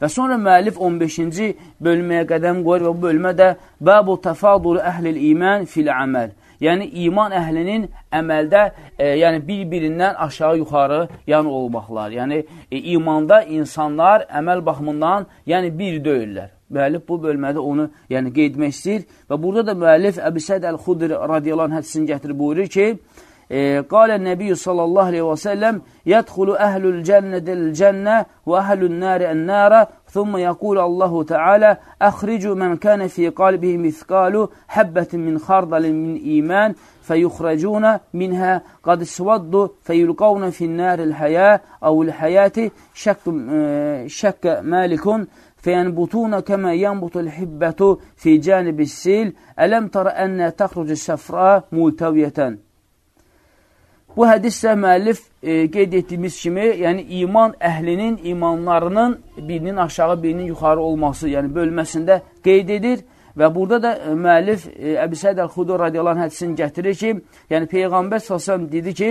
Və sonra müəllif 15-ci bölməyə qədəm qoyur və bu bölmə də Bəbu təfadulu əhlil iman fil əməl. Yəni, iman əhlinin əməldə, e, yəni bir-birindən aşağı-yuxarı yəni olmaqlar. Yəni, e, imanda insanlar əməl baxımından yəni bir deyirlər. Müəllif bu bölmədə onu yəni qeyd etmək istəyir və burada da müəllif Əbi Səd Əl-Xudri radiyallahu anh hədisini gətirib buyurur ki, قال النبي صلى الله عليه وسلم يدخل أهل الجنة الجنة وأهل النار النار ثم يقول الله تعالى أخرج من كان في قلبه مثقال حبة من خردل من إيمان فيخرجون منها قد اسودوا فيلقون في النار الحياة أو الحياة شك, شك مالك فينبتون كما ينبت الحبة في جانب السيل ألم تر أن تخرج السفراء ملتوية؟ Bu hədislə müəllif e, qeyd etdiyimiz kimi, yəni iman əhlinin imanlarının birinin aşağı, birinin yuxarı olması, yəni bölməsində qeyd edir və burada da e, müəllif e, Əbi Səid Əl-Xudur radiyallahu hədisini gətirir ki, yəni Peyğəmbər s.ə.v dedi ki,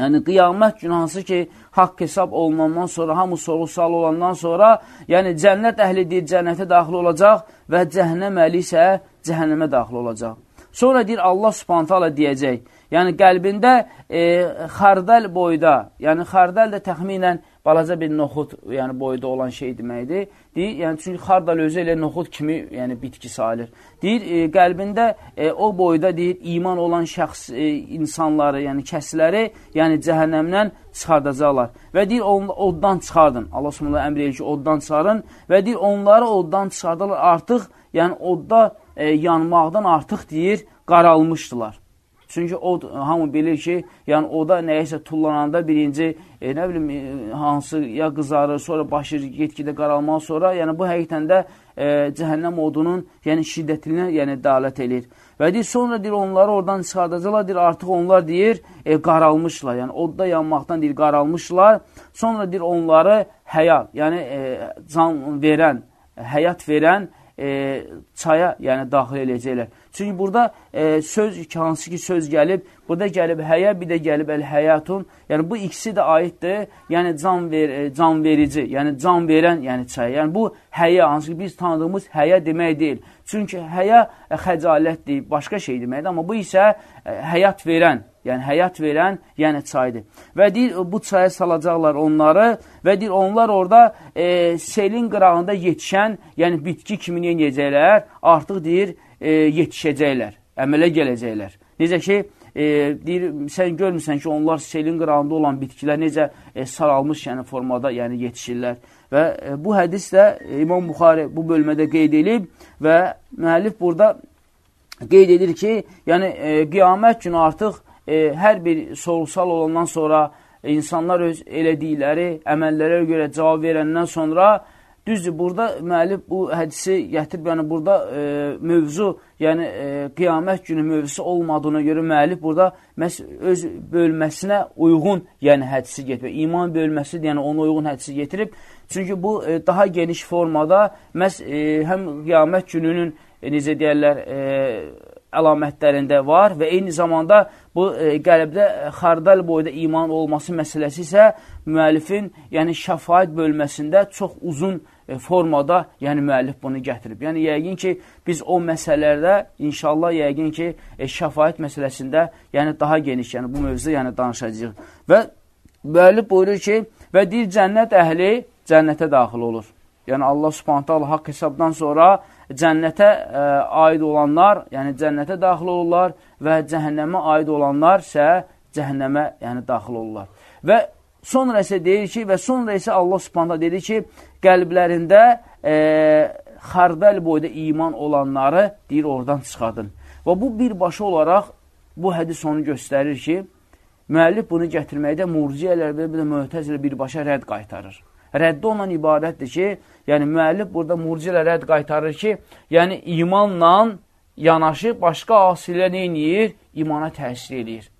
yəni qiyamət günü hansı ki, haqq hesab olunandan sonra, hamı soru-sal olandan sonra, yəni cənnət əhli deyir, cənnətə daxil olacaq və cəhənnəm əhli isə cəhənnəmə daxil olacaq. Sonra deyir, Allah subhanətə Allah deyəcək, Yəni qəlbində e, xardəl boyda, yəni xardəl də təxminən balaca bir noxud yəni boyda olan şey deməkdir. Deyir, yəni çünki xardal özü elə noxud kimi yəni bitki sayılır. Deyir, e, qəlbində e, o boyda deyir iman olan şəxs e, insanları, yəni kəsləri, yəni cəhənnəmdən çıxardacaqlar. Və deyir on, oddan çıxardın. Allah Subhanahu əmr edir ki, oddan çıxarın və deyir onları oddan çıxardarlar artıq, yəni odda e, yanmaqdan artıq deyir qaralmışdılar. Çünki o hamı bilir ki, yəni oda nəyəsə tullananda birinci, e, nə bilim, e, hansı ya qızarır, sonra başı get-gedə qaralmaq sonra, yəni bu həqiqətən də e, cəhənnəm odunun yəni şiddətinə yəni dalət eləyir. Və deyir, sonra deyir, onları oradan çıxardacaqlar, deyir, artıq onlar deyir, e, qaralmışlar, yəni odda yanmaqdan deyir, qaralmışlar. Sonra deyir, onları həyat, yəni e, can verən, həyat verən e, çaya yəni daxil eləyəcəklər. Çünki burada e, söz, hansı ki söz gəlib, burada gəlib həyə, bir də gəlib əl-həyatun. Yəni bu ikisi də aiddir. Yəni can, ver, e, can verici, yəni can verən yəni çay. Yəni bu həyə, hansı ki biz tanıdığımız həyə demək deyil. Çünki həyə e, xəcalətdir, başqa şey deməkdir. Amma bu isə e, həyat verən, yəni həyat verən, yəni çaydır. Və deyir, bu çaya salacaqlar onları və deyir, onlar orada e, selin qırağında yetişən, yəni bitki kimi yeyəcəklər, artıq deyir, e, yetişəcəklər, əmələ gələcəklər. Necə ki, e, deyir, sən görmürsən ki, onlar selin qırağında olan bitkilər necə e, saralmış yəni, formada yəni, yetişirlər. Və e, bu hədis də İmam Buxari bu bölmədə qeyd edib və müəllif burada qeyd edir ki, yəni e, qiyamət günü artıq e, hər bir sorğusal olandan sonra insanlar öz elədikləri əməllərə görə cavab verəndən sonra Düzdür, burada müəllif bu hədisi gətirib, yəni burada e, mövzu, yəni e, qiyamət günü mövzusu olmadığına görə müəllif burada məhz öz bölməsinə uyğun yəni hədisi getirib. İman bölməsi, yəni ona uyğun hədisi getirib. Çünki bu e, daha geniş formada məhz e, həm qiyamət gününün e, necə deyərlər, e, əlamətlərində var və eyni zamanda bu e, qəlbdə xardal boyda iman olması məsələsi isə müəllifin yəni şəfaət bölməsində çox uzun E, formada, yəni müəllif bunu gətirib. Yəni, yəqin ki, biz o məsələlərdə, inşallah, yəqin ki, e, şəfayət məsələsində, yəni daha geniş, yəni bu mövzuda yəni danışacaq. Və müəllif buyurur ki, və deyir, cənnət əhli cənnətə daxil olur. Yəni, Allah subhanətə Allah haqq hesabdan sonra cənnətə ə, e, aid olanlar, yəni cənnətə daxil olurlar və cəhənnəmə aid olanlar isə cəhənnəmə yəni daxil olurlar. Və Sonra isə deyir ki, və sonra isə Allah subhanətə dedi ki, qəlblərində e, xardəl boyda iman olanları deyir, oradan çıxadın. Və bu birbaşa olaraq bu hədis onu göstərir ki, müəllif bunu gətirməkdə murciyələr və bir də möhtəzilə birbaşa rədd qaytarır. Rəddi ondan ibarətdir ki, yəni müəllif burada murciələ rədd qaytarır ki, yəni imanla yanaşı başqa asilər neyniyir? İmana təsir edir.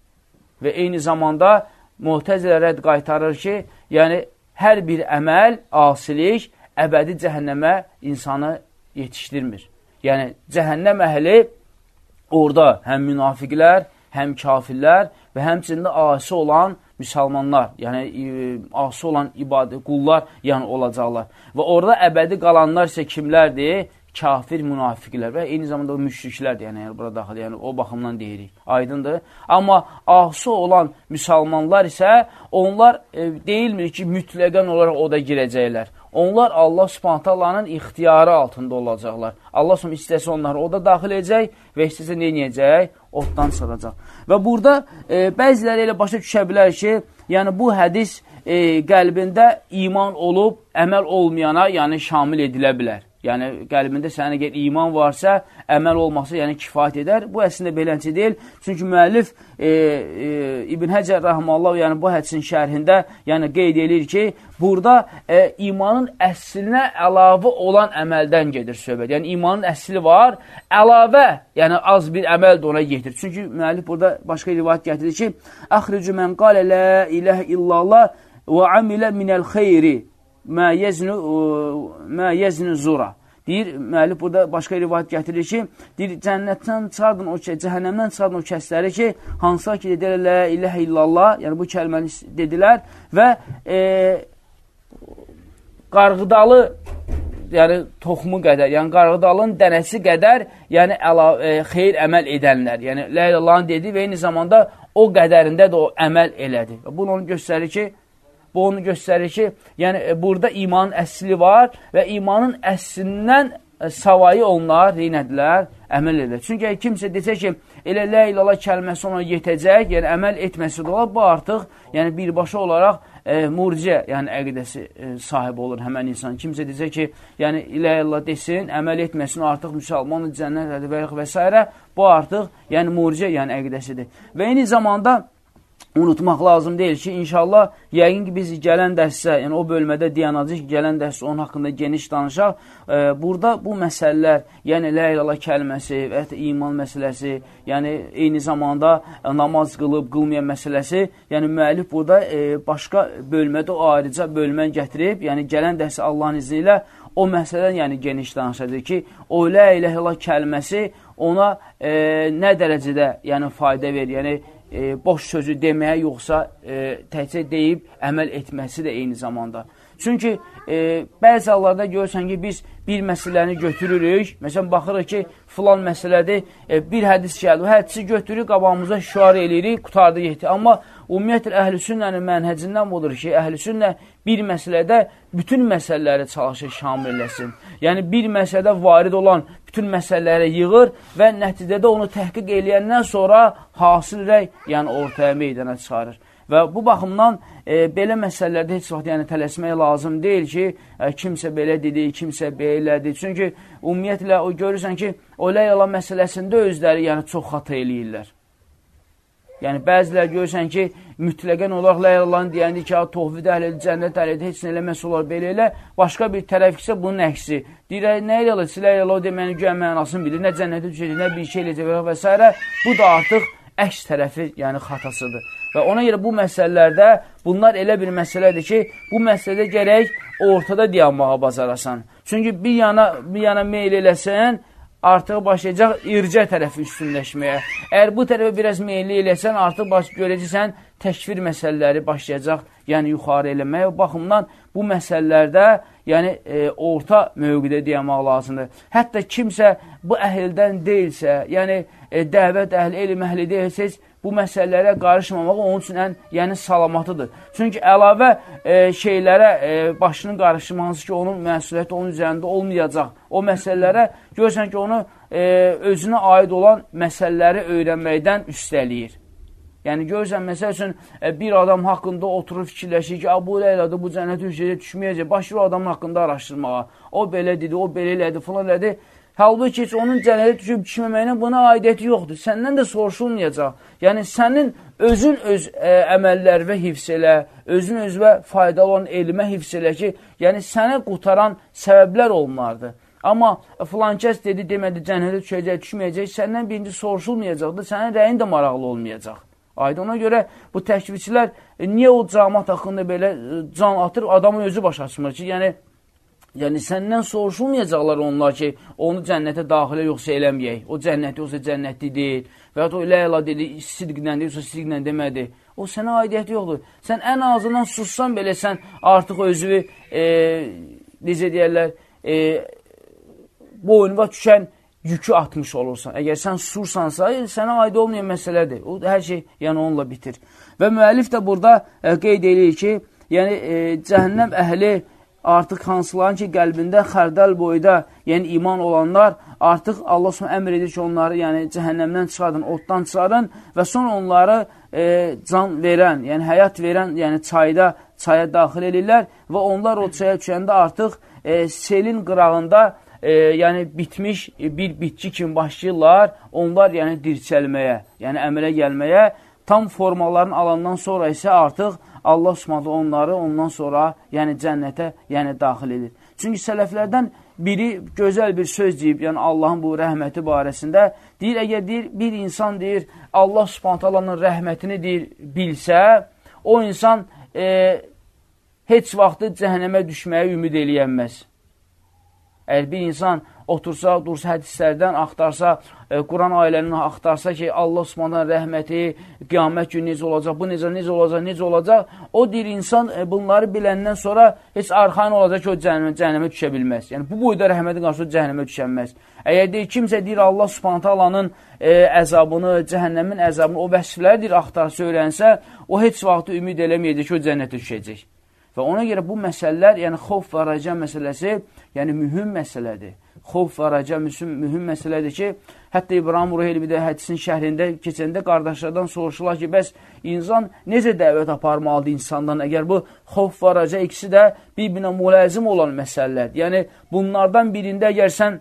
Və eyni zamanda Muhtəzilə rədd qaytarır ki, yəni hər bir əməl, asilik əbədi cəhənnəmə insanı yetişdirmir. Yəni cəhənnəm əhli orada həm münafiqlər, həm kafirlər və həmçində asi olan müsəlmanlar, yəni e, asi olan ibadə qullar yəni olacaqlar. Və orada əbədi qalanlar isə kimlərdir? Kafir münafiqlər və eyni zamanda müşriklərdir, yəni, yəni bura daxil, yəni o baxımdan deyirik. Aydındır. Amma asi olan müsəlmanlar isə onlar e, deyilmir ki, mütləqən olaraq o da girəcəklər. Onlar Allah subhantallarının ixtiyarı altında olacaqlar. Allah subhanə istəsə onları o da daxil edəcək və istəsə nə edəcək? Otdan çıxacaq. Və burada e, bəziləri elə başa düşə bilər ki, yəni bu hədis e, qəlbində iman olub, əməl olmayana yəni şamil edilə bilər. Yəni, qəlbində sənin əgər iman varsa, əməl olmasa, yəni kifayət edər. Bu əslində beləncə deyil. Çünki müəllif e, e, İbn Həcər Rəhmallah, yəni bu hədsin şərhində yəni qeyd edir ki, burada e, imanın əslinə əlavə olan əməldən gedir söhbət. Yəni, imanın əsli var, əlavə, yəni az bir əməl də ona getir. Çünki müəllif burada başqa rivayət gətirir ki, Əxricü mən qalə lə iləhə illallah və amilə minəl xeyri mə yeznu, mə yeznu zura. Deyir, müəllif burada başqa rivayət gətirir ki, deyir, cənnətdən çıxardın o cəhənnəmdən çıxardın o kəsləri ki, hansılar ki, dedilər, lə iləhə illallah, yəni bu kəlməni dedilər və e, qarğıdalı, yəni toxumu qədər, yəni qarğıdalın dənəsi qədər, yəni əla, e, xeyr əməl edənlər, yəni lə ilallahın dedi və eyni zamanda o qədərində də o əməl elədi. Bunu onu göstərir ki, Bu onu göstərir ki, yəni e, burada imanın əsli var və imanın əslindən e, savayı onlar reynədilər, əməl edir. Çünki kimsə desə ki, elə lə ilala kəlməsi ona yetəcək, yəni əməl etməsi olar, bu artıq yəni birbaşa olaraq e, murciə, yəni əqidəsi e, sahibi olur həmən insan. Kimsə desə ki, yəni ilə illallah desin, əməl etməsin, artıq müsəlman cənnət və, və s. Bu artıq yəni murciə, yəni əqidəsidir. Və eyni zamanda unutmaq lazım deyil ki, inşallah, yəqin ki, biz gələn dərsə, yəni o bölmədə dayanacaq gələn dərsə onun haqqında geniş danışaq. E, burada bu məsələlər, yəni lə ilələ kəlməsi və ya iman məsələsi, yəni eyni zamanda e, namaz qılıb, qılmayan məsələsi, yəni müəllif burada e, başqa bölmədə o ayrıca bölmən gətirib, yəni gələn dərsə Allahın izni ilə o məsələdən yəni geniş danışacaq ki, o lə ilələ kəlməsi ona e, nə dərəcədə yəni fayda verir, yəni e, boş sözü deməyə, yoxsa e, təkcə deyib əməl etməsi də eyni zamanda. Çünki e, bəzi hallarda görürsən ki, biz bir məsələni götürürük, məsələn, baxırıq ki, filan məsələdir, e, bir hədis gəldi, o hədisi götürürük, qabağımıza şüar eləyirik, qutardı yetdi. Amma ümumiyyətlə, əhl-i sünnənin mənhəcindən budur ki, əhl-i sünnə bir məsələdə bütün məsələləri çalışır şamil eləsin. Yəni, bir məsələdə varid olan bütün məsələləri yığır və nəticədə onu təhqiq eləyəndən sonra hasil rəy, yəni ortaya meydana çıxarır. Və bu baxımdan e, belə məsələlərdə heç vaxt yəni, tələsmək lazım deyil ki, e, kimsə belə dedi, kimsə belədir. Çünki ümumiyyətlə o görürsən ki, o ləyala məsələsində özləri yəni, çox xata eləyirlər. Yəni, bəzilər görürsən ki, mütləqən olaraq ləyəllahın deyəndi ki, tohvid əhlidir, cənnət əhlidir, heç nə eləməsi olar belə elə. Başqa bir tərəf isə bunun əksi. Deyir, nə elə alır, ləyəllah deməyini güya mənasını bilir, nə cənnətə düşəcək, nə bir şey eləyəcək və s. Bu da artıq əks tərəfi, yəni xatasıdır. Və ona görə bu məsələlərdə bunlar elə bir məsələdir ki, bu məsələdə gərək ortada dayanmağa bacarasan. Çünki bir yana, bir yana meyl eləsən, artıq başlayacaq ircə tərəfi üstünləşməyə. Əgər bu tərəfə biraz meyilli eləsən, artıq baş görəcəksən təkfir məsələləri başlayacaq, yəni yuxarı eləməyə. O baxımdan bu məsələlərdə yəni e, orta mövqidə deyəmək lazımdır. Hətta kimsə bu əhldən deyilsə, yəni e, dəvət əhli, elm əhli deyilsə, heç bu məsələlərə qarışmamaq onun üçün ən yəni salamatıdır. Çünki əlavə e, şeylərə e, başının qarışması ki, onun məsuliyyəti onun üzərində olmayacaq. O məsələlərə görürsən ki, onu e, özünə aid olan məsələləri öyrənməkdən üstələyir. Yəni görürsən, məsəl üçün, e, bir adam haqqında oturur fikirləşir ki, bu elədir, bu cənnət ülkəyə düşməyəcək, başlayır o adamın haqqında araşdırmağa. O belə dedi, o belə elədi, filan elədi. Halbuki heç onun cənnətə düşüb düşməməyinə buna aidiyyəti yoxdur. Səndən də soruşulmayacaq. Yəni, sənin özün öz ə, e, əməllərvə hifz elə, özün özvə faydalı olan elmə hifz elə ki, yəni səni qutaran səbəblər olmalıdır. Amma filan kəs dedi, demədi, cənnətə düşəcək, düşməyəcək, səndən birinci soruşulmayacaqdır, sənin rəyin də maraqlı olmayacaq. Aydın ona görə bu təkvizçilər e, niyə o camat haqqında belə e, can atır, adamın özü baş açmır ki, yəni Yəni, səndən soruşulmayacaqlar onlar ki, onu cənnətə daxilə yoxsa eləməyək. O cənnəti yoxsa cənnətli deyil. Və ya o ilə əla dedi, sidqlə deyil, yoxsa sidqlə demədi. O sənə aidiyyəti yoxdur. Sən ən azından sussan belə sən artıq özünü, e, necə deyərlər, e, boynuna düşən yükü atmış olursan. Əgər sən susursansa, sənə aid olmayan məsələdir. O, hər şey yəni onunla bitir. Və müəllif də burada e, qeyd edir ki, yəni e, cəhənnəm əhli artıq hansıların ki, qəlbində xərdəl boyda, yəni iman olanlar, artıq Allah sonra əmr edir ki, onları yəni, cəhənnəmdən çıxardın, oddan çıxardın və sonra onları e, can verən, yəni həyat verən yəni çayda, çaya daxil edirlər və onlar o çaya düşəndə artıq e, selin qırağında e, yəni bitmiş bir bitki kimi başlayırlar, onlar yəni dirçəlməyə, yəni əmələ gəlməyə, tam formalarını alandan sonra isə artıq Allah Subhanahu onları ondan sonra, yəni cənnətə, yəni daxil edir. Çünki sələflərdən biri gözəl bir söz deyib, yəni Allahın bu rəhməti barəsində deyir, əgər deyir, bir insan deyir, Allah Subhanahu rəhmətini deyir, bilsə, o insan e, heç vaxtı cəhənnəmə düşməyə ümid eləyənməz. Əgər bir insan otursa, dursa hədislərdən axtarsa, e, Quran ayələrini axtarsa ki, Allah Subhanahu rəhməti, qiyamət günü necə olacaq, bu necə, necə olacaq, necə olacaq, o deyir insan e, bunları biləndən sonra heç arxain olacaq ki, o cəhənnəmə, cəhənnəmə düşə bilməz. Yəni, bu boyda rəhmətin qarşı cəhənnəmə düşənməz. Əgər deyir, kimsə deyir, Allah Subhanahu e, əzabını, cəhənnəmin əzabını, o vəsifləri deyir, axtarsa, öyrənsə, o heç vaxtı ümid eləməyəcək ki, o cənnətə düşəcək. Və ona görə bu məsələlər, yəni xof və rəca məsələsi, yəni mühüm məsələdir xof və rəca mühüm məsələdir ki, hətta İbrahim Ruheyli bir də hədisin şəhrində keçəndə qardaşlardan soruşurlar ki, bəs insan necə dəvət aparmalıdır insandan? Əgər bu xof və rəca ikisi də bir-birinə müləzim olan məsələlərdir. Yəni, bunlardan birində əgər sən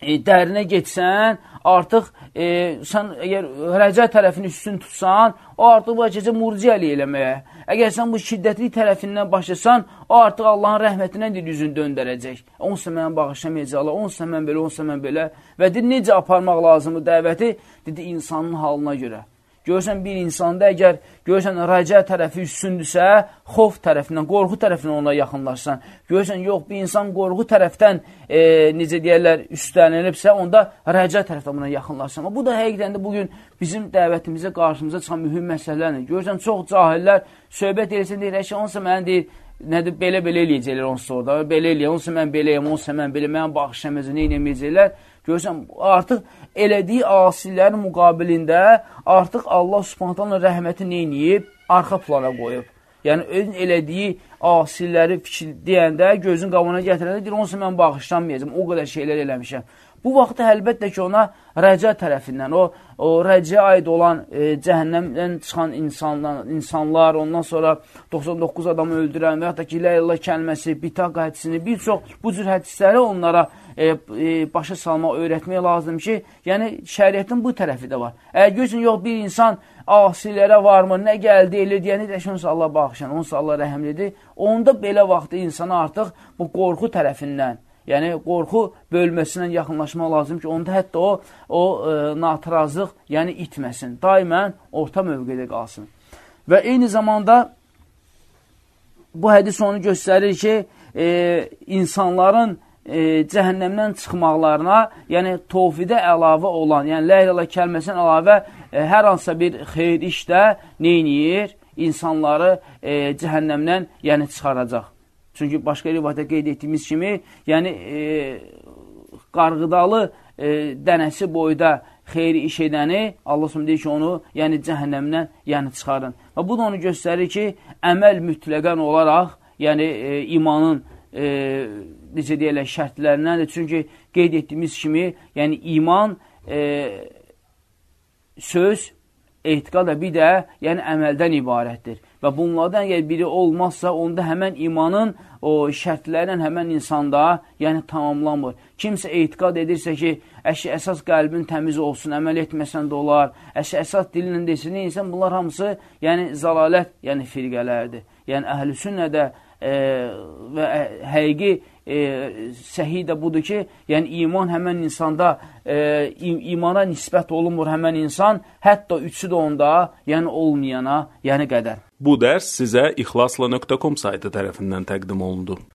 e, dərinə getsən, artıq e, sən əgər rəca tərəfini üstün tutsan, o artıq bu gecə murciəli eləməyə. Əgər sən bu şiddətli tərəfindən başlasan, o artıq Allahın rəhmətindən deyir, üzünü döndərəcək. Onsa mənə bağışlamayacaq Allah, onsa mən belə, onsa mən belə. Və deyir, necə aparmaq lazımdır dəvəti? Dedi, insanın halına görə. Görürsən, bir insanda əgər görürsən, rəcə tərəfi üstündürsə, xof tərəfindən, qorxu tərəfindən ona yaxınlaşsan. Görürsən, yox, bir insan qorxu tərəfdən, e, necə deyərlər, üstlənilibsə, onda rəcə tərəfdən buna yaxınlaşsan. Bu da həqiqdən də bugün bizim dəvətimizə, qarşımıza çıxan mühüm məsələlərdir. Görürsən, çox cahillər söhbət edirsən, deyir, əşə, onsa mənə deyir, nədir, belə-belə eləyəcəklər onsuz orada, belə eləyək, onsa mən beləyəm, onsa mən belə, mən bağışlamayacaq, nə eləməyəcəklər. Görürsən, artıq elədiyi asilərin müqabilində artıq Allah subhanətələ rəhməti neyniyib? Arxa plana qoyub. Yəni, özün elədiyi asiləri fikir deyəndə, gözün qabına gətirəndə, deyir, onsa mən bağışlanmayacam, o qədər şeylər eləmişəm. Bu vaxtda əlbəttə ki, ona rəca tərəfindən, o, o rəciyə aid olan e, cəhənnəmdən çıxan insanlar, insanlar, ondan sonra 99 adamı öldürən və yaxud da ki, ilə illə kəlməsi, bitaq hədisini, bir çox bu cür hədisləri onlara e, e, başa salmaq, öyrətmək lazım ki, yəni şəriyyətin bu tərəfi də var. Əgər gözün yox, bir insan asilərə varmı, nə gəldi, elə deyəni də onsa Allah bağışlan, onsa Allah rəhmlidir. Onda belə vaxtda insana artıq bu qorxu tərəfindən, yəni qorxu bölməsindən yaxınlaşmaq lazım ki, onda hətta o, o e, natırazlıq yəni itməsin, daimən orta mövqedə qalsın. Və eyni zamanda bu hədis onu göstərir ki, e, insanların e, cəhənnəmdən çıxmaqlarına, yəni tovfidə əlavə olan, yəni lə ilə kəlməsən əlavə e, hər hansısa bir xeyr işdə neyniyir? İnsanları e, cəhənnəmdən yəni çıxaracaq. Çünki başqa rivayətə qeyd etdiyimiz kimi, yəni e, qarğıdalı e, dənəsi boyda xeyri iş edəni, Allah s.ə. deyir ki, onu yəni cəhənnəmdən yəni çıxarın. Və bu da onu göstərir ki, əməl mütləqən olaraq, yəni e, imanın e, necə deyərlər, şərtlərindəndir. Çünki qeyd etdiyimiz kimi, yəni iman e, söz, etiqad da bir də yəni əməldən ibarətdir. Və bunlardan əgər biri olmazsa, onda həmən imanın o şərtlərlə həmən insanda yəni tamamlanmır. Kimsə etiqad edirsə ki, əşi əsas qəlbin təmiz olsun, əməl etməsən də olar, əşi əsas dilinlə desin, insan bunlar hamısı yəni zalalət, yəni firqələrdir. Yəni əhl-i sünnədə e, və həqiqi e, səhi də budur ki, yəni iman həmən insanda e, imana nisbət olunmur həmən insan, hətta üçü də onda, yəni olmayana, yəni qədər. Bu dərs sizə ixlasla.com saytı tərəfindən təqdim olundu.